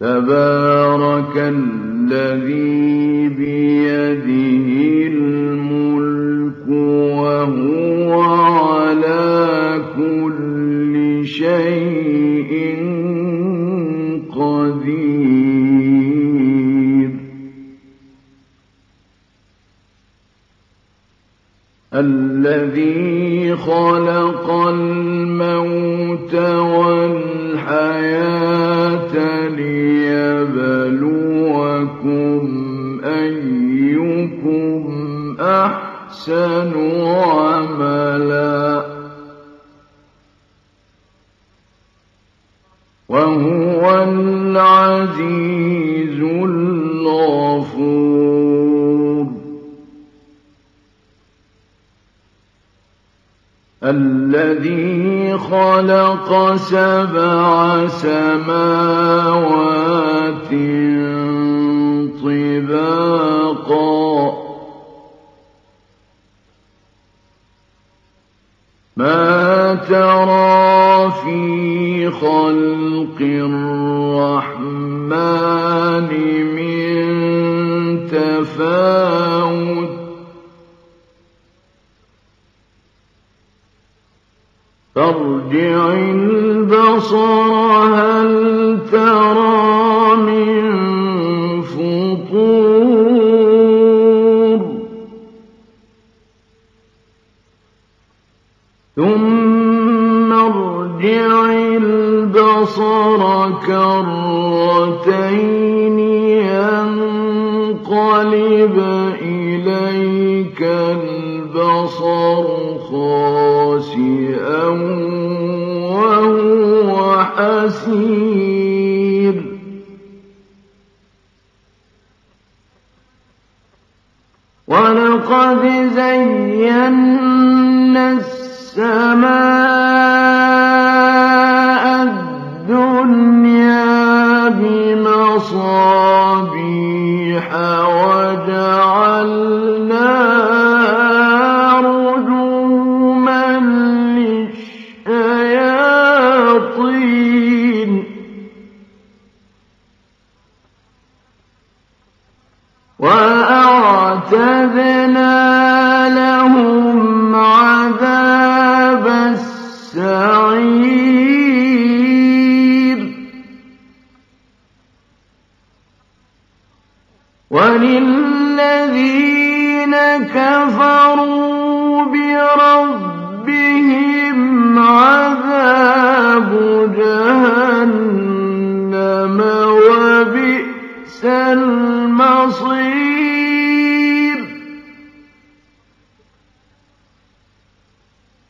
تبارك الذي بيده الملك وهو على كل شيء قدير. الذي خلق الموت والحياة أحسن عملا. وهو العزيز الغفور. الذي خلق سبع سماوات ذَرَّةٍ ولقد زينا السماء الدنيا بمصابيح وجعلناها رجوما للشياطين. وأعتدنا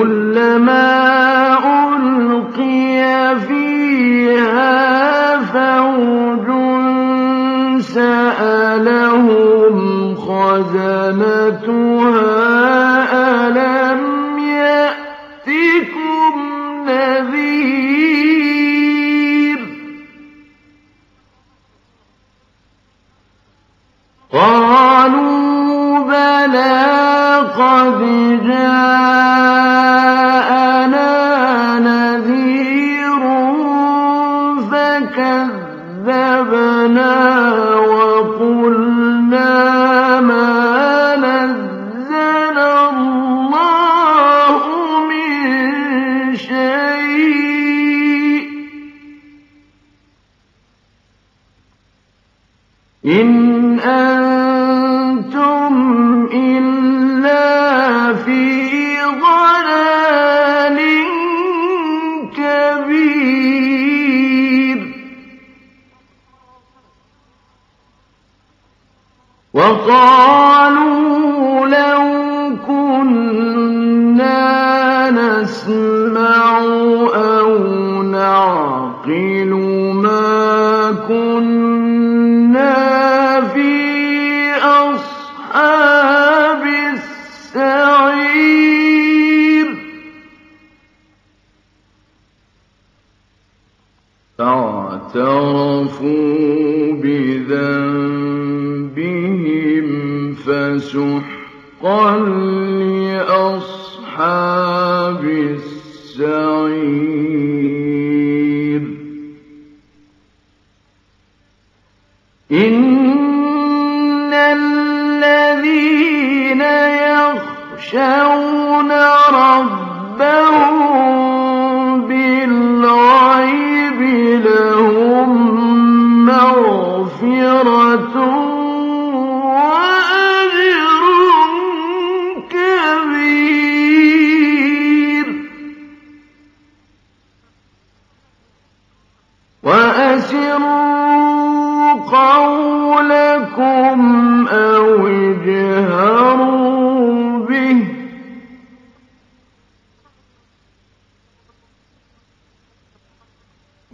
كلما ألقي فيها فوج سألهم خزنتها إن أنتم إلا في ضلال كبير وقالوا لو كنا نسمع وبالسعير إن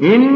إن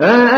Uh,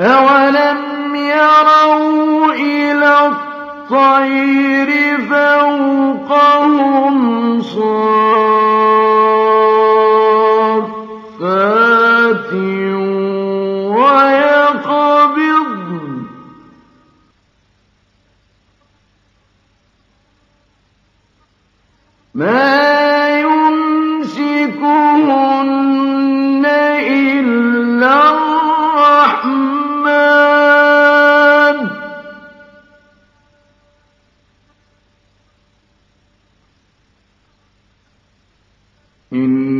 أولم يروا إلى الطير فوقهم صار 嗯。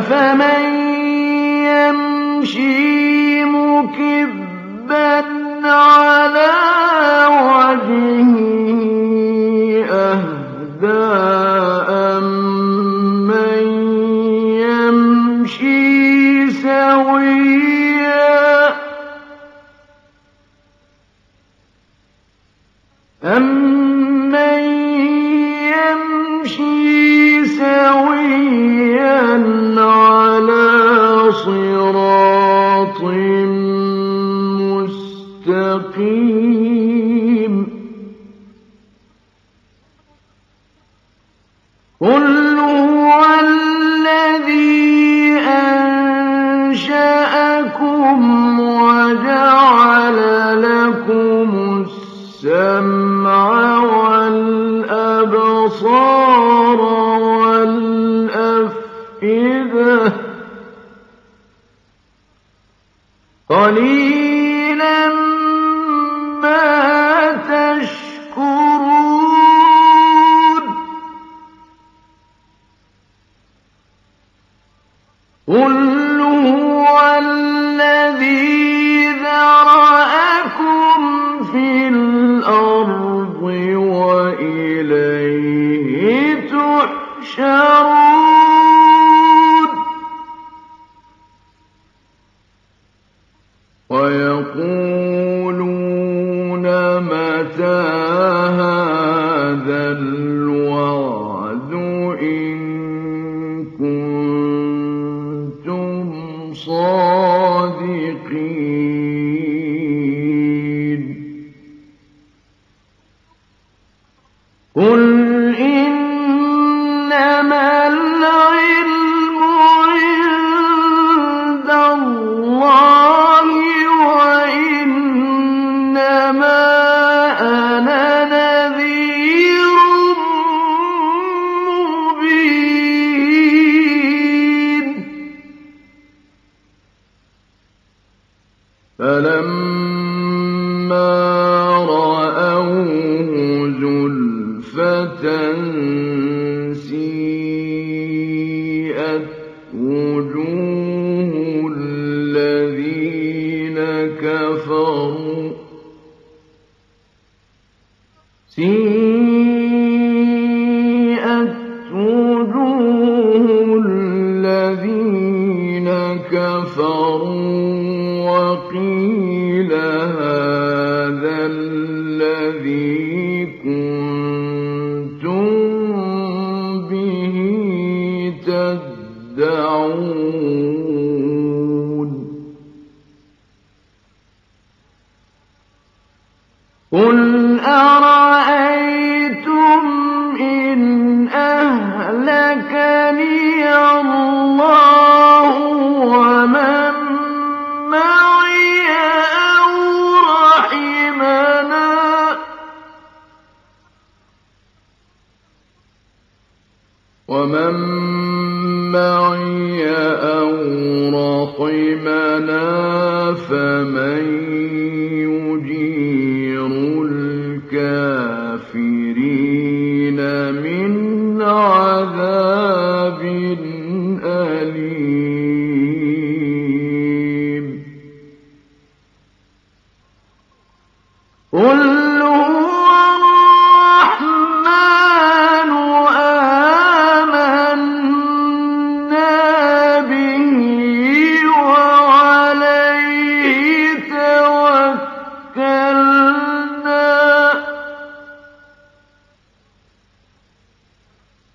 أفمن يمشي مكبا على وجهه مستقيم قل هو الذي أنشأكم وجعل لكم السمع والأبصار والأفئدة قليلا وجوه تدعون. قل أرأيتم إن أهلكني الله ومن معي أو رحمنا؟ ومن معي أو رحمنا فمن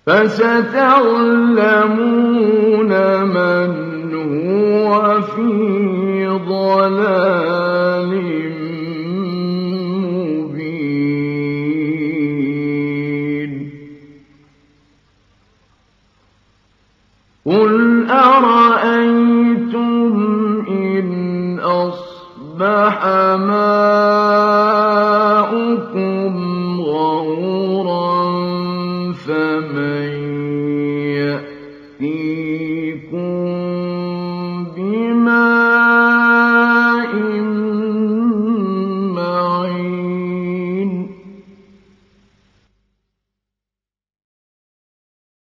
فستعلمون من هو في ضلال مبين. قل أرأيتم